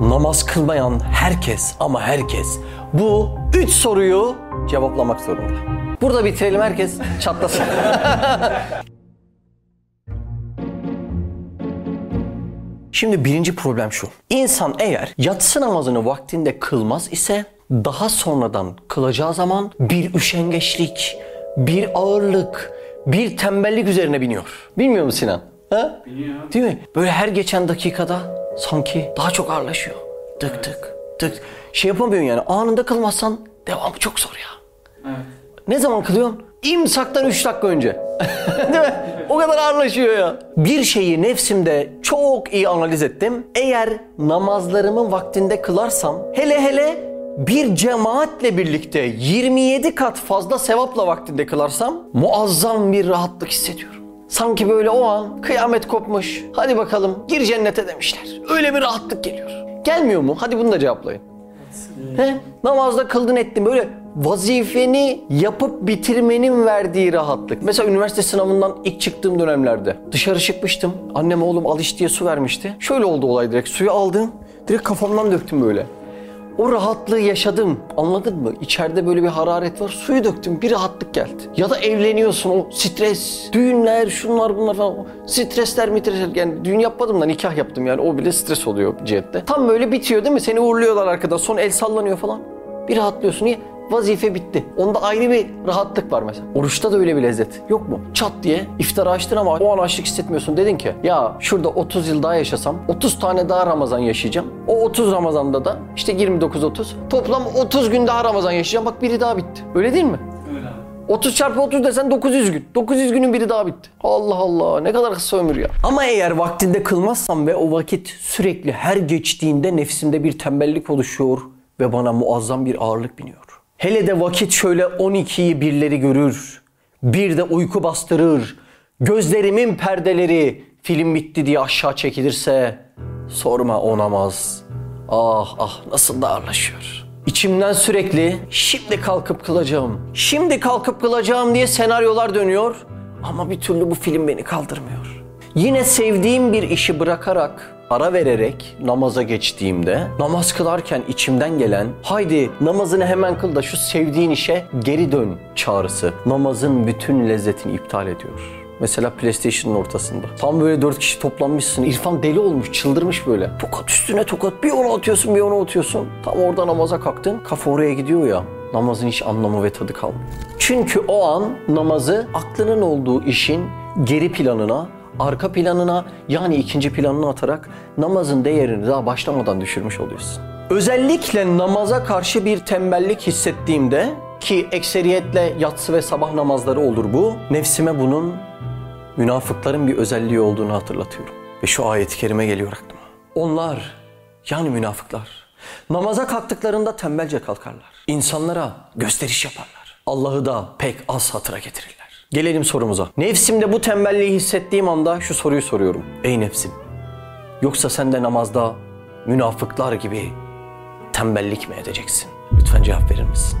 namaz kılmayan herkes ama herkes bu üç soruyu cevaplamak zorunda. Burada bitirelim herkes çatlasın. Şimdi birinci problem şu. İnsan eğer yatsı namazını vaktinde kılmaz ise daha sonradan kılacağı zaman bir üşengeçlik, bir ağırlık, bir tembellik üzerine biniyor. Bilmiyor musun Sinan? Ha? Değil mi? Böyle her geçen dakikada sanki daha çok ağırlaşıyor. Tık tık tık. Şey yapamıyorsun yani anında kılmazsan devamı çok zor ya. Evet. Ne zaman kılıyorsun? İmsaktan 3 dakika önce. Değil mi? O kadar ağırlaşıyor ya. Bir şeyi nefsimde çok iyi analiz ettim. Eğer namazlarımı vaktinde kılarsam hele hele bir cemaatle birlikte 27 kat fazla sevapla vaktinde kılarsam muazzam bir rahatlık hissediyorum. Sanki böyle o an kıyamet kopmuş. Hadi bakalım gir cennete demişler. Öyle bir rahatlık geliyor. Gelmiyor mu? Hadi bunu da cevaplayın. He? Namazda kıldın ettin böyle vazifeni yapıp bitirmenin verdiği rahatlık. Mesela üniversite sınavından ilk çıktığım dönemlerde dışarı çıkmıştım. Annem oğlum al iç diye su vermişti. Şöyle oldu olay direkt. Suyu aldım. Direkt kafamdan döktüm böyle. O rahatlığı yaşadım. Anladın mı? İçeride böyle bir hararet var. Suyu döktüm. Bir rahatlık geldi. Ya da evleniyorsun o stres, düğünler, şunlar bunlar falan. Stresler mitresler. Yani düğün yapmadım da nikah yaptım yani. O bile stres oluyor cihette. Tam böyle bitiyor değil mi? Seni uğurluyorlar arkada. Son el sallanıyor falan. Bir rahatlıyorsun. Niye? Vazife bitti. Onda ayrı bir rahatlık var mesela. Oruçta da öyle bir lezzet. Yok mu? Çat diye iftarı açtın ama o an açlık hissetmiyorsun. Dedin ki ya şurada 30 yıl daha yaşasam 30 tane daha Ramazan yaşayacağım. O 30 Ramazan'da da işte 29-30 toplam 30 gün daha Ramazan yaşayacağım. Bak biri daha bitti. Öyle değil mi? Öyle abi. 30 çarpı 30 desen 900 gün. 900 günün biri daha bitti. Allah Allah ne kadar kısa ömür ya. Ama eğer vaktinde kılmazsam ve o vakit sürekli her geçtiğinde nefsimde bir tembellik oluşuyor ve bana muazzam bir ağırlık biniyor. Hele de vakit şöyle 12'yi birleri görür. Bir de uyku bastırır. Gözlerimin perdeleri film bitti diye aşağı çekilirse sorma o namaz. Ah ah nasıl da ağırlaşıyor. İçimden sürekli şimdi kalkıp kılacağım, şimdi kalkıp kılacağım diye senaryolar dönüyor. Ama bir türlü bu film beni kaldırmıyor. Yine sevdiğim bir işi bırakarak, ara vererek namaza geçtiğimde namaz kılarken içimden gelen haydi namazını hemen kıl da şu sevdiğin işe geri dön çağrısı namazın bütün lezzetini iptal ediyor. Mesela PlayStation'ın ortasında. Tam böyle dört kişi toplanmışsın. İrfan deli olmuş, çıldırmış böyle. Tokat üstüne tokat. Bir ona atıyorsun, bir ona atıyorsun. Tam orada namaza kalktın. Kafa oraya gidiyor ya. Namazın hiç anlamı ve tadı kalmıyor. Çünkü o an namazı aklının olduğu işin geri planına, arka planına yani ikinci planına atarak namazın değerini daha başlamadan düşürmüş oluyorsun. Özellikle namaza karşı bir tembellik hissettiğimde ki ekseriyetle yatsı ve sabah namazları olur bu. Nefsime bunun münafıkların bir özelliği olduğunu hatırlatıyorum. Ve şu ayet-i kerime geliyor aklıma. Onlar yani münafıklar namaza kalktıklarında tembelce kalkarlar. İnsanlara gösteriş yaparlar. Allah'ı da pek az hatıra getirirler. Gelelim sorumuza. Nefsimde bu tembelliği hissettiğim anda şu soruyu soruyorum. Ey nefsim, yoksa sen de namazda münafıklar gibi tembellik mi edeceksin? Lütfen cevap verir misin?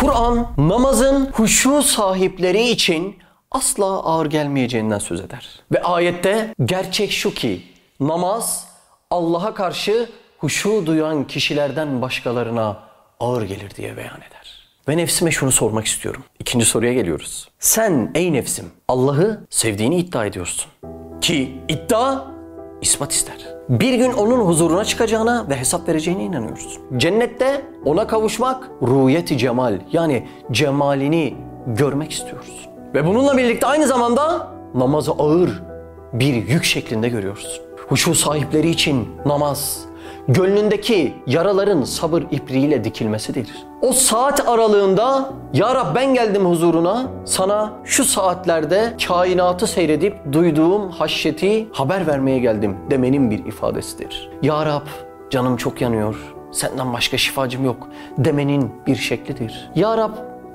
Kur'an namazın huşu sahipleri için asla ağır gelmeyeceğinden söz eder. Ve ayette gerçek şu ki namaz Allah'a karşı huşu duyan kişilerden başkalarına ağır gelir diye beyan eder. Ve nefsime şunu sormak istiyorum. İkinci soruya geliyoruz. Sen ey nefsim Allah'ı sevdiğini iddia ediyorsun. Ki iddia ispat ister. Bir gün onun huzuruna çıkacağına ve hesap vereceğine inanıyoruz. Cennette ona kavuşmak ruhiyeti cemal yani cemalini görmek istiyoruz. Ve bununla birlikte aynı zamanda namazı ağır bir yük şeklinde görüyoruz. Huşu sahipleri için namaz, gönlündeki yaraların sabır ipriğiyle dikilmesidir. O saat aralığında Ya Rab ben geldim huzuruna sana şu saatlerde kainatı seyredip duyduğum haşyeti haber vermeye geldim demenin bir ifadesidir. Ya Rab canım çok yanıyor senden başka şifacım yok demenin bir şeklidir. Ya Rab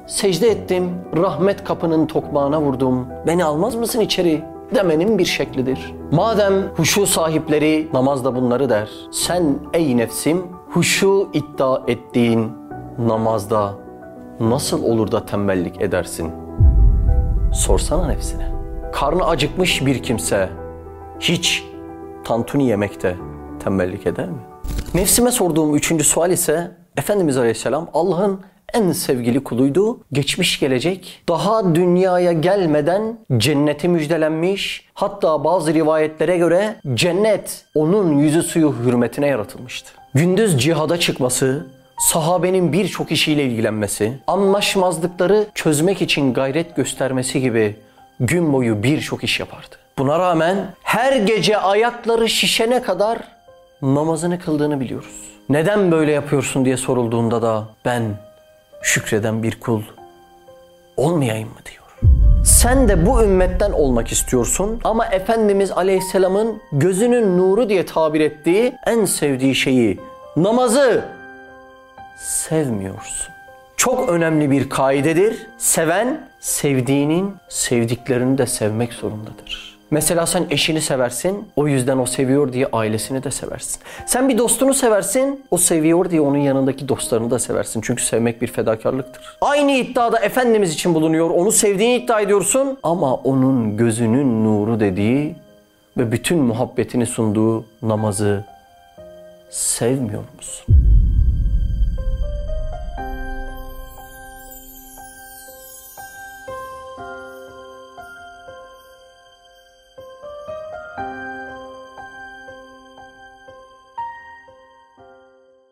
secde ettim rahmet kapının tokmağına vurdum beni almaz mısın içeri demenin bir şeklidir. Madem huşu sahipleri namazda bunları der. Sen ey nefsim huşu iddia ettiğin namazda nasıl olur da tembellik edersin? Sorsana nefsine. Karnı acıkmış bir kimse hiç tantuni yemekte tembellik eder mi? Nefsime sorduğum üçüncü sual ise Efendimiz Aleyhisselam Allah'ın en sevgili kuluydu. Geçmiş gelecek daha dünyaya gelmeden cenneti müjdelenmiş. Hatta bazı rivayetlere göre cennet onun yüzü suyu hürmetine yaratılmıştı. Gündüz cihada çıkması, sahabenin birçok işiyle ilgilenmesi, anlaşmazlıkları çözmek için gayret göstermesi gibi gün boyu birçok iş yapardı. Buna rağmen her gece ayakları şişene kadar namazını kıldığını biliyoruz. Neden böyle yapıyorsun diye sorulduğunda da ben şükreden bir kul olmayayım mı diyor. Sen de bu ümmetten olmak istiyorsun ama Efendimiz Aleyhisselam'ın gözünün nuru diye tabir ettiği en sevdiği şeyi namazı sevmiyorsun. Çok önemli bir kaidedir. Seven sevdiğinin sevdiklerini de sevmek zorundadır. Mesela sen eşini seversin, o yüzden o seviyor diye ailesini de seversin. Sen bir dostunu seversin, o seviyor diye onun yanındaki dostlarını da seversin. Çünkü sevmek bir fedakarlıktır. Aynı iddiada Efendimiz için bulunuyor, onu sevdiğini iddia ediyorsun ama onun gözünün nuru dediği ve bütün muhabbetini sunduğu namazı sevmiyor musun?